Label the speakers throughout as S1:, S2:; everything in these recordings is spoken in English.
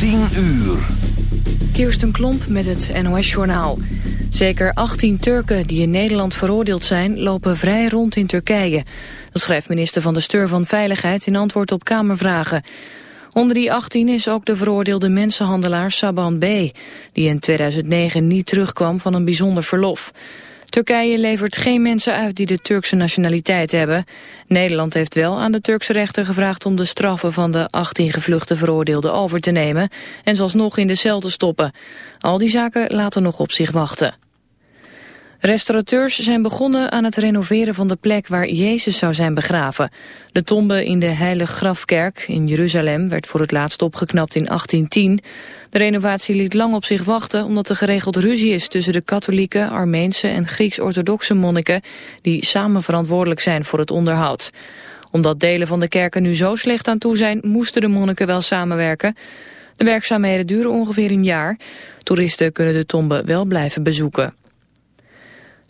S1: 10 uur.
S2: Kirsten Klomp met het NOS-journaal. Zeker 18 Turken die in Nederland veroordeeld zijn... lopen vrij rond in Turkije. Dat schrijft minister van de Steur van Veiligheid... in antwoord op Kamervragen. Onder die 18 is ook de veroordeelde mensenhandelaar Saban B... die in 2009 niet terugkwam van een bijzonder verlof. Turkije levert geen mensen uit die de Turkse nationaliteit hebben. Nederland heeft wel aan de Turkse rechter gevraagd om de straffen van de 18 gevluchte veroordeelden over te nemen en zelfs nog in de cel te stoppen. Al die zaken laten nog op zich wachten. Restaurateurs zijn begonnen aan het renoveren van de plek waar Jezus zou zijn begraven. De tombe in de Heilige Grafkerk in Jeruzalem werd voor het laatst opgeknapt in 1810. De renovatie liet lang op zich wachten omdat er geregeld ruzie is tussen de katholieke, Armeense en Grieks-orthodoxe monniken die samen verantwoordelijk zijn voor het onderhoud. Omdat delen van de kerken nu zo slecht aan toe zijn, moesten de monniken wel samenwerken. De werkzaamheden duren ongeveer een jaar. Toeristen kunnen de tombe wel blijven bezoeken.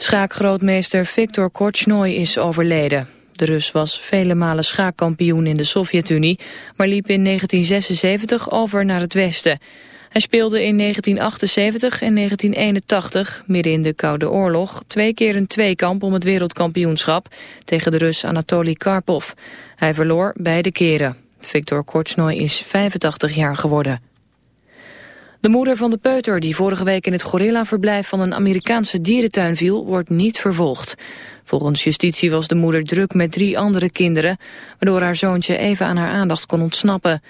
S2: Schaakgrootmeester Viktor Korchnoi is overleden. De Rus was vele malen schaakkampioen in de Sovjet-Unie, maar liep in 1976 over naar het Westen. Hij speelde in 1978 en 1981, midden in de Koude Oorlog, twee keer een tweekamp om het wereldkampioenschap tegen de Rus Anatoly Karpov. Hij verloor beide keren. Viktor Korchnoi is 85 jaar geworden. De moeder van de peuter die vorige week in het gorillaverblijf van een Amerikaanse dierentuin viel, wordt niet vervolgd. Volgens justitie was de moeder druk met drie andere kinderen, waardoor haar zoontje even aan haar aandacht kon ontsnappen.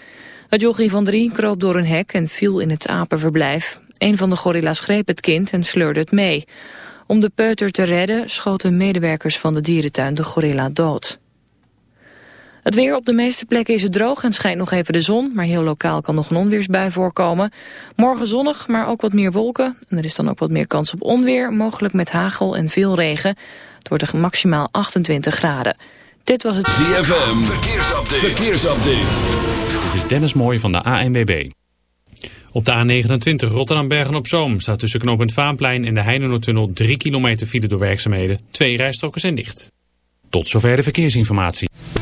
S2: Het jochie van drie kroop door een hek en viel in het apenverblijf. Een van de gorilla's greep het kind en sleurde het mee. Om de peuter te redden schoten medewerkers van de dierentuin de gorilla dood. Het weer op de meeste plekken is het droog en schijnt nog even de zon, maar heel lokaal kan nog een onweersbui voorkomen. Morgen zonnig, maar ook wat meer wolken. En er is dan ook wat meer kans op onweer, mogelijk met hagel en veel regen. Het wordt er maximaal 28 graden. Dit was het
S1: ZFM, verkeersupdate. verkeersupdate.
S3: Dit is Dennis Mooij van de ANWB. Op de A29 Rotterdam-Bergen-op-Zoom staat tussen knooppunt Vaanplein en de Heinenoordtunnel 3 kilometer file door werkzaamheden. Twee rijstroken zijn dicht. Tot zover de verkeersinformatie.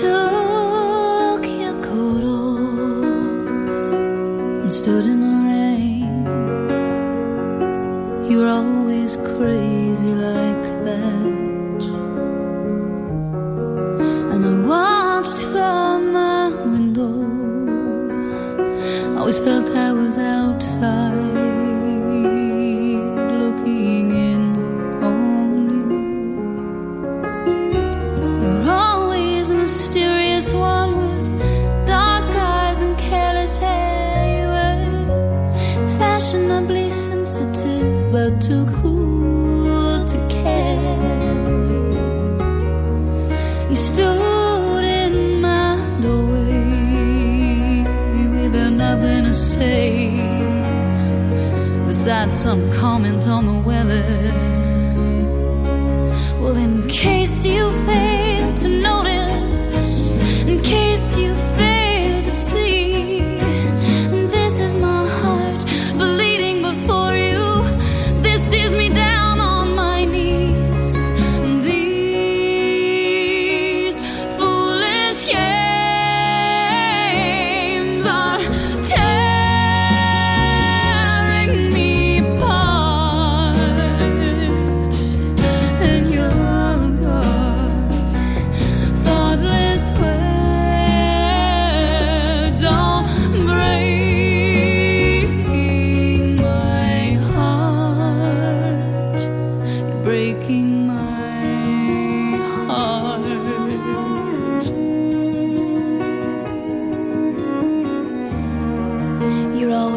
S4: to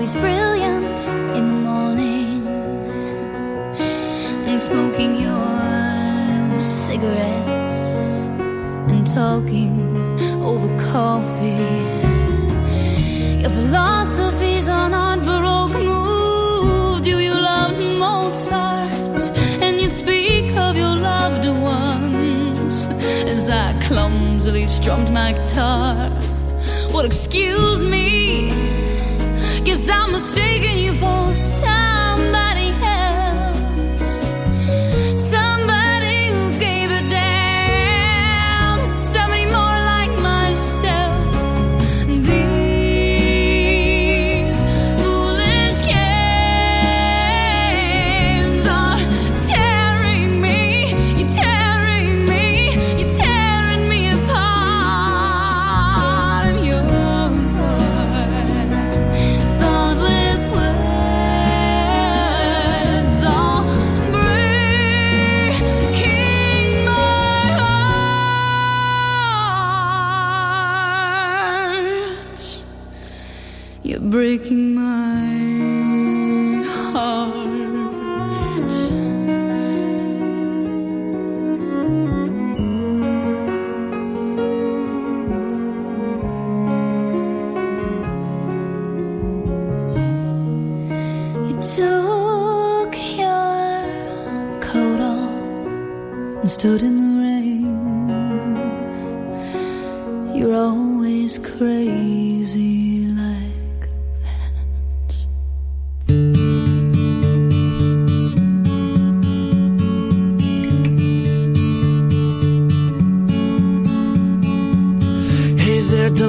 S4: always brilliant in the morning. And smoking your cigarettes and talking over coffee. Your philosophies on art baroque moved you. You loved Mozart, and you'd speak of your loved ones as I clumsily strummed my guitar. Well, excuse me, guess I'm mistaken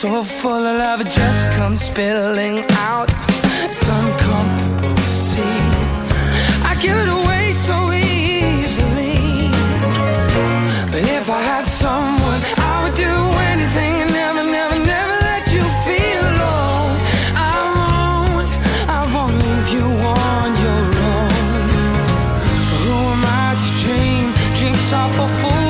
S1: So full of love, it just comes spilling out. It's uncomfortable to see. I give it away so easily. But if I had someone, I would do anything and never, never, never let you feel alone. I won't, I won't leave you on your own. Who am I to dream dreams are for fools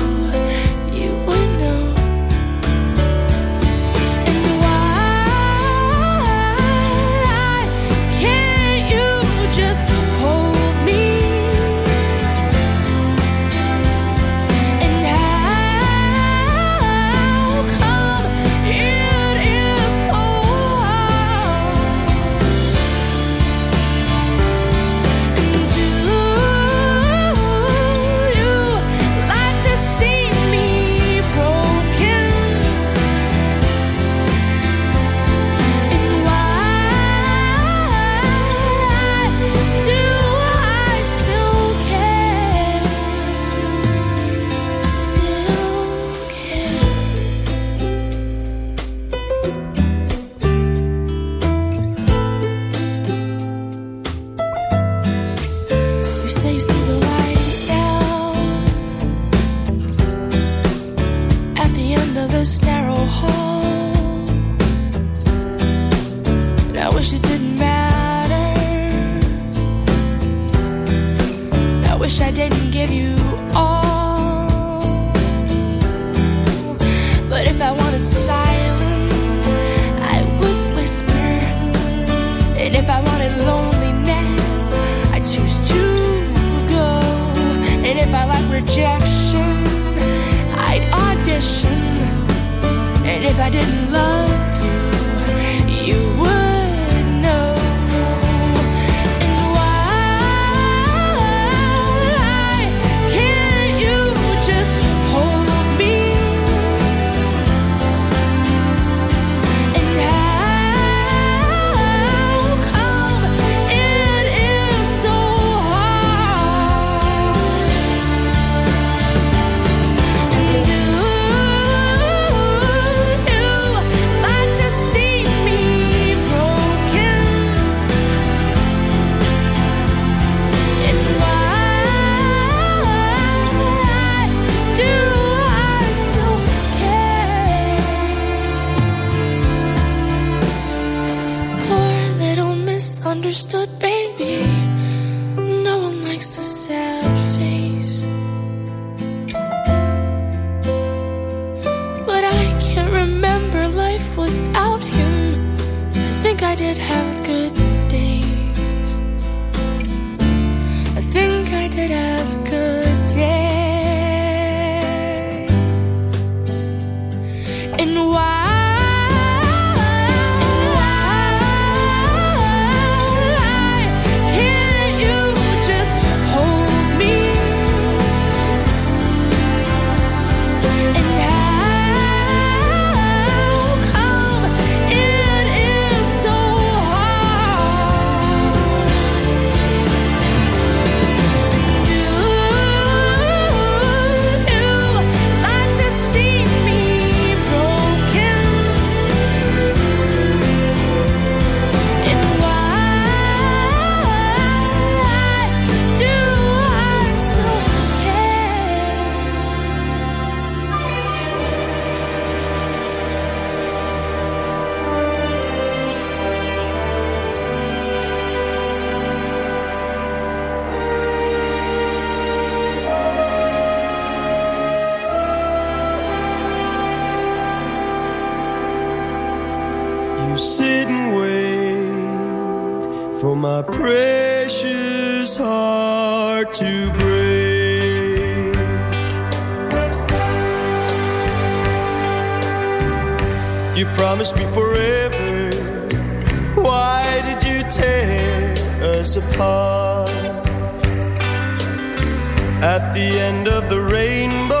S5: understood at the end of the rainbow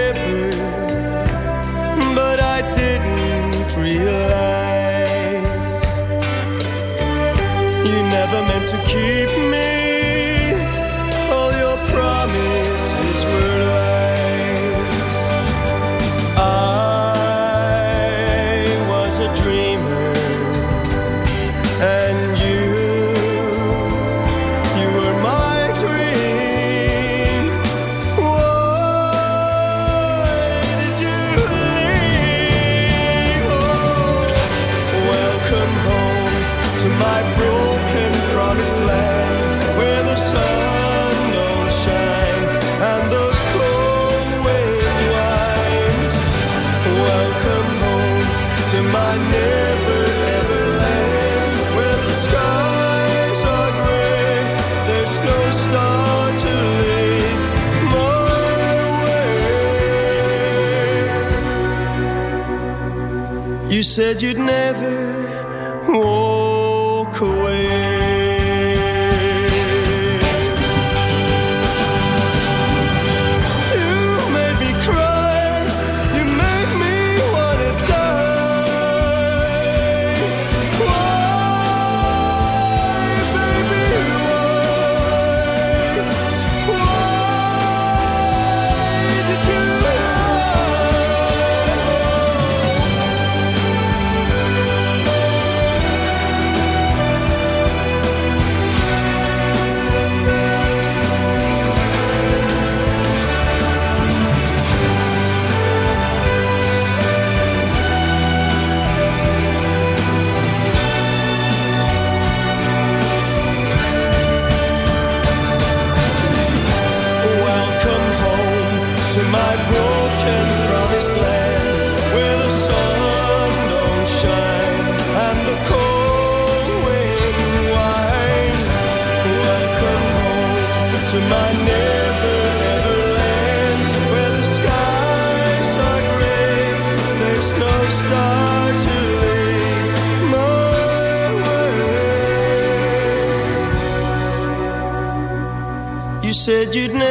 S5: Said you'd never you'd never